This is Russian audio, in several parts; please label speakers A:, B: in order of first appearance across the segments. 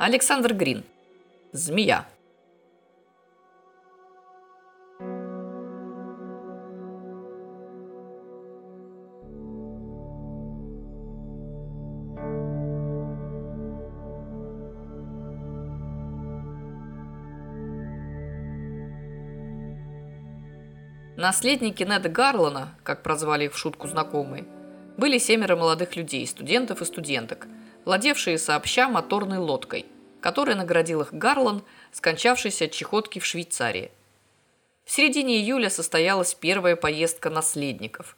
A: Александр Грин. Змея. Наследники Неда Гарлана, как прозвали их в шутку знакомые, были семеро молодых людей, студентов и студенток, владевшие сообща моторной лодкой, которой наградил их Гарлан, скончавшийся от чехотки в Швейцарии. В середине июля состоялась первая поездка наследников.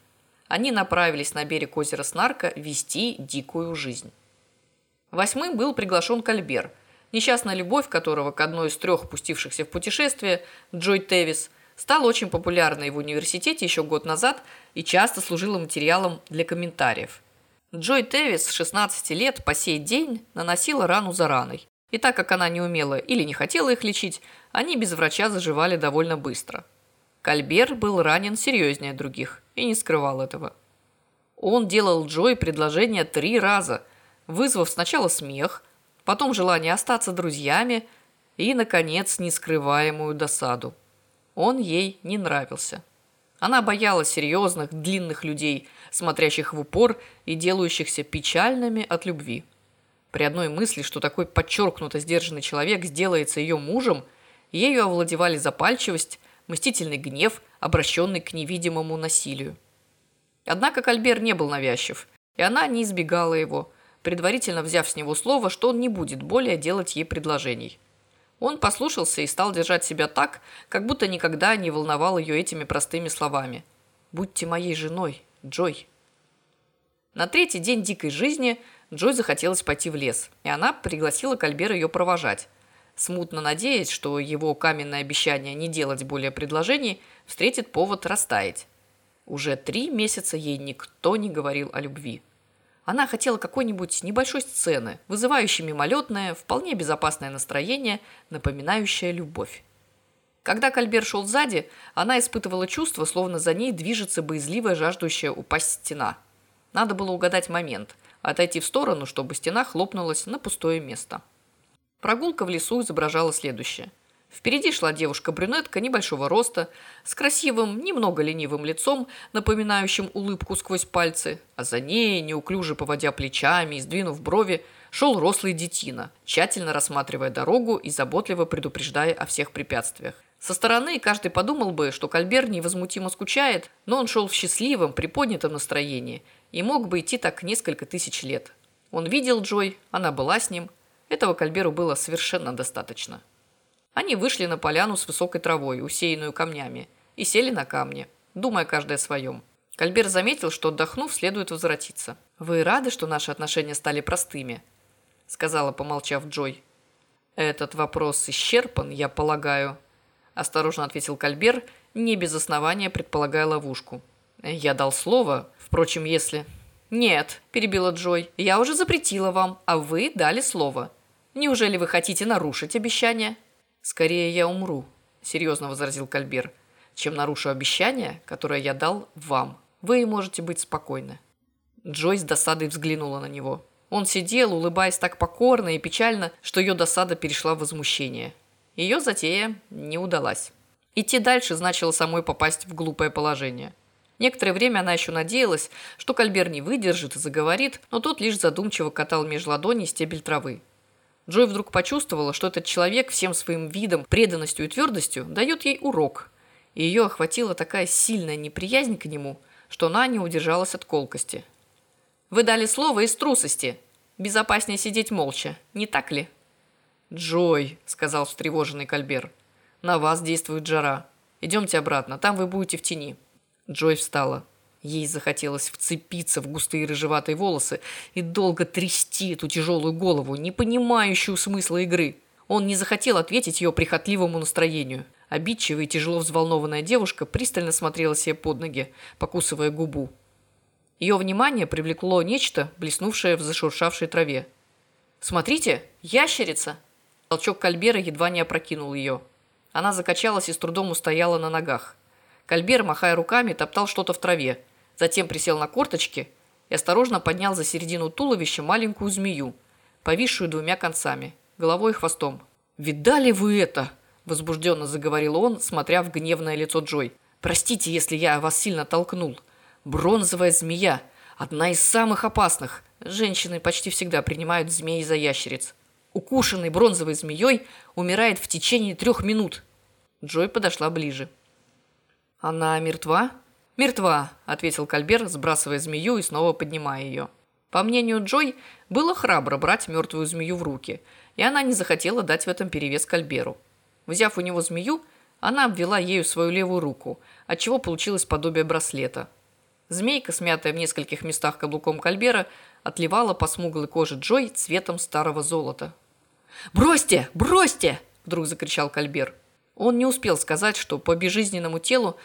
A: Они направились на берег озера Снарка вести дикую жизнь. Восьмым был приглашен Кальбер, несчастная любовь которого к одной из трех пустившихся в путешествие, Джой Тевис, стала очень популярной в университете еще год назад и часто служила материалом для комментариев. Джой Тевис с 16 лет по сей день наносила рану за раной. И так как она не умела или не хотела их лечить, они без врача заживали довольно быстро. Кальбер был ранен серьезнее других и не скрывал этого. Он делал Джой предложение три раза, вызвав сначала смех, потом желание остаться друзьями и, наконец, нескрываемую досаду. Он ей не нравился. Она боялась серьезных, длинных людей, смотрящих в упор и делающихся печальными от любви. При одной мысли, что такой подчеркнуто сдержанный человек сделается ее мужем, ею овладевали запальчивость, мстительный гнев, обращенный к невидимому насилию. Однако Кальбер не был навязчив, и она не избегала его, предварительно взяв с него слово, что он не будет более делать ей предложений. Он послушался и стал держать себя так, как будто никогда не волновал ее этими простыми словами. «Будьте моей женой, Джой». На третий день дикой жизни Джой захотелось пойти в лес, и она пригласила Кальбера ее провожать, смутно надеясь, что его каменное обещание не делать более предложений встретит повод растаять. Уже три месяца ей никто не говорил о любви. Она хотела какой-нибудь небольшой сцены, вызывающей мимолетное, вполне безопасное настроение, напоминающее любовь. Когда Кальбер шел сзади, она испытывала чувство, словно за ней движется боязливая, жаждущая упасть стена. Надо было угадать момент, отойти в сторону, чтобы стена хлопнулась на пустое место. Прогулка в лесу изображала следующее. Впереди шла девушка-брюнетка небольшого роста, с красивым, немного ленивым лицом, напоминающим улыбку сквозь пальцы, а за ней, неуклюже поводя плечами и сдвинув брови, шел рослый детина, тщательно рассматривая дорогу и заботливо предупреждая о всех препятствиях. Со стороны каждый подумал бы, что Кальбер невозмутимо скучает, но он шел в счастливом, приподнятом настроении и мог бы идти так несколько тысяч лет. Он видел Джой, она была с ним. Этого Кальберу было совершенно достаточно. Они вышли на поляну с высокой травой, усеянную камнями, и сели на камни, думая каждый о своем. Кальбер заметил, что, отдохнув, следует возвратиться. «Вы рады, что наши отношения стали простыми?» – сказала, помолчав Джой. «Этот вопрос исчерпан, я полагаю», – осторожно ответил Кальбер, не без основания предполагая ловушку. «Я дал слово, впрочем, если...» «Нет», – перебила Джой, – «я уже запретила вам, а вы дали слово. Неужели вы хотите нарушить обещание?» «Скорее я умру», – серьезно возразил Кальбер, «чем нарушу обещание, которое я дал вам. Вы можете быть спокойны». Джой с досадой взглянула на него. Он сидел, улыбаясь так покорно и печально, что ее досада перешла в возмущение. Ее затея не удалась. Идти дальше значило самой попасть в глупое положение. Некоторое время она еще надеялась, что Кальбер не выдержит и заговорит, но тот лишь задумчиво катал меж ладоней стебель травы. Джой вдруг почувствовала, что этот человек всем своим видом, преданностью и твердостью дает ей урок. И ее охватила такая сильная неприязнь к нему, что она не удержалась от колкости. «Вы дали слово из трусости. Безопаснее сидеть молча, не так ли?» «Джой», — сказал встревоженный Кальбер, — «на вас действует жара. Идемте обратно, там вы будете в тени». Джой встала. Ей захотелось вцепиться в густые рыжеватые волосы и долго трясти эту тяжелую голову, не понимающую смысла игры. Он не захотел ответить ее прихотливому настроению. Обидчивая и тяжело взволнованная девушка пристально смотрела себе под ноги, покусывая губу. Ее внимание привлекло нечто, блеснувшее в зашуршавшей траве. «Смотрите, ящерица!» Толчок Кальбера едва не опрокинул ее. Она закачалась и с трудом устояла на ногах. Кальбер, махая руками, топтал что-то в траве, затем присел на корточки и осторожно поднял за середину туловища маленькую змею, повисшую двумя концами, головой и хвостом. «Видали вы это?» – возбужденно заговорил он, смотря в гневное лицо Джой. «Простите, если я вас сильно толкнул. Бронзовая змея – одна из самых опасных. Женщины почти всегда принимают змеи за ящериц. Укушенный бронзовой змеей умирает в течение трех минут». Джой подошла ближе. «Она мертва?» «Мертва», – ответил Кальбер, сбрасывая змею и снова поднимая ее. По мнению Джой, было храбро брать мертвую змею в руки, и она не захотела дать в этом перевес Кальберу. Взяв у него змею, она обвела ею свою левую руку, отчего получилось подобие браслета. Змейка, смятая в нескольких местах каблуком Кальбера, отливала по смуглой коже Джой цветом старого золота. «Бросьте! Бросьте!» – вдруг закричал Кальбер. Он не успел сказать, что по безжизненному телу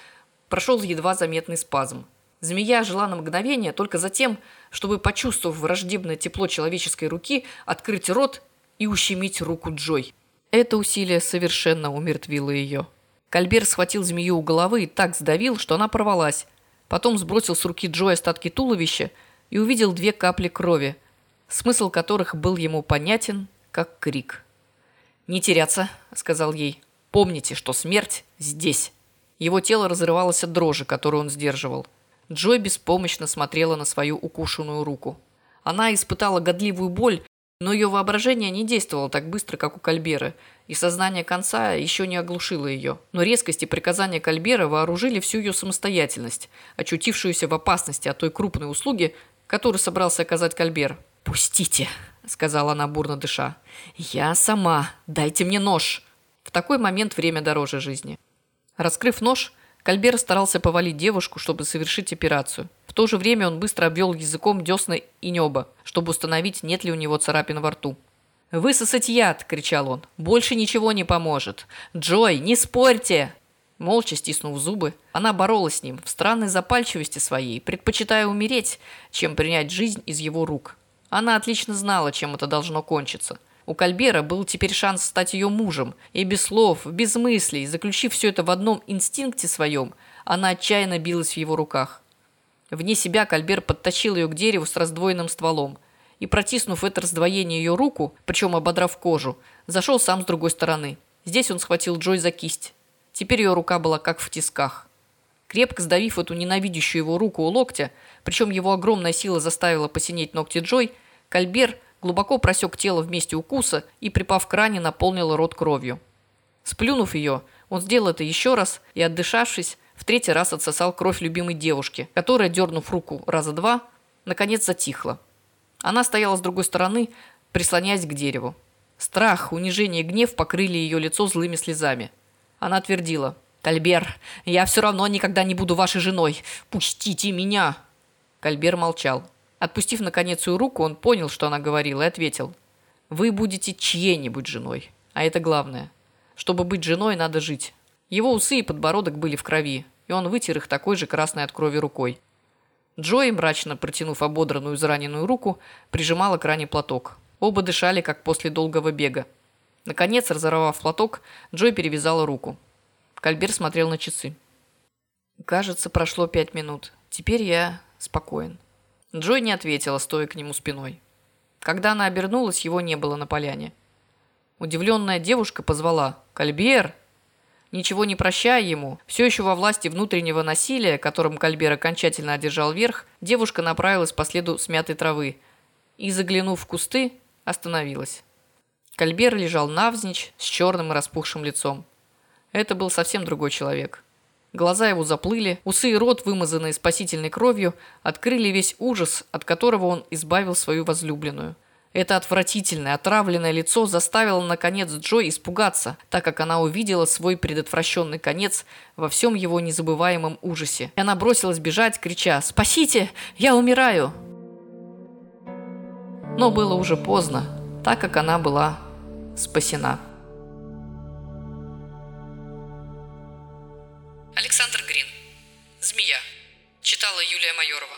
A: прошел едва заметный спазм. Змея жила на мгновение только за тем, чтобы, почувствовав враждебное тепло человеческой руки, открыть рот и ущемить руку Джой. Это усилие совершенно умертвило ее. Кальбер схватил змею у головы и так сдавил, что она порвалась. Потом сбросил с руки Джой остатки туловища и увидел две капли крови, смысл которых был ему понятен, как крик. «Не теряться», — сказал ей. Помните, что смерть здесь. Его тело разрывалось от дрожи, которую он сдерживал. Джой беспомощно смотрела на свою укушенную руку. Она испытала годливую боль, но ее воображение не действовало так быстро, как у Кальбера, и сознание конца еще не оглушило ее. Но резкость и приказания Кальбера вооружили всю ее самостоятельность, очутившуюся в опасности от той крупной услуги, которую собрался оказать Кальбер. «Пустите», — сказала она, бурно дыша. «Я сама. Дайте мне нож». В такой момент время дороже жизни. Раскрыв нож, Кальбер старался повалить девушку, чтобы совершить операцию. В то же время он быстро обвел языком десны и небо, чтобы установить, нет ли у него царапин во рту. «Высосать яд!» – кричал он. «Больше ничего не поможет! Джой, не спорьте!» Молча стиснув зубы, она боролась с ним в странной запальчивости своей, предпочитая умереть, чем принять жизнь из его рук. Она отлично знала, чем это должно кончиться – у Кальбера был теперь шанс стать ее мужем, и без слов, без мыслей, заключив все это в одном инстинкте своем, она отчаянно билась в его руках. Вне себя Кальбер подтащил ее к дереву с раздвоенным стволом и, протиснув это раздвоение ее руку, причем ободрав кожу, зашел сам с другой стороны. Здесь он схватил Джой за кисть. Теперь ее рука была как в тисках. Крепко сдавив эту ненавидящую его руку у локтя, причем его огромная сила заставила посинеть ногти Джой, Кальбер глубоко просек тело в месте укуса и, припав к ране, наполнил рот кровью. Сплюнув ее, он сделал это еще раз и, отдышавшись, в третий раз отсосал кровь любимой девушки, которая, дернув руку раза два, наконец затихла. Она стояла с другой стороны, прислоняясь к дереву. Страх, унижение и гнев покрыли ее лицо злыми слезами. Она твердила. «Кальбер, я все равно никогда не буду вашей женой. Пустите меня!» Кальбер молчал. Отпустив, наконец, ее руку, он понял, что она говорила, и ответил. «Вы будете чьей-нибудь женой. А это главное. Чтобы быть женой, надо жить». Его усы и подбородок были в крови, и он вытер их такой же красной от крови рукой. Джои, мрачно протянув ободранную израненную руку, прижимала к ране платок. Оба дышали, как после долгого бега. Наконец, разорвав платок, Джой перевязала руку. Кальбер смотрел на часы. «Кажется, прошло пять минут. Теперь я спокоен». Джой не ответила, стоя к нему спиной. Когда она обернулась, его не было на поляне. Удивленная девушка позвала «Кальбер!». Ничего не прощая ему, все еще во власти внутреннего насилия, которым Кальбер окончательно одержал верх, девушка направилась по следу смятой травы и, заглянув в кусты, остановилась. Кальбер лежал навзничь с черным и распухшим лицом. Это был совсем другой человек. Глаза его заплыли, усы и рот, вымазанные спасительной кровью, открыли весь ужас, от которого он избавил свою возлюбленную. Это отвратительное, отравленное лицо заставило, наконец, Джой испугаться, так как она увидела свой предотвращенный конец во всем его незабываемом ужасе. И она бросилась бежать, крича «Спасите! Я умираю!» Но было уже поздно, так как она была спасена.
B: Александр Грин. Змея. Читала Юлия Майорова.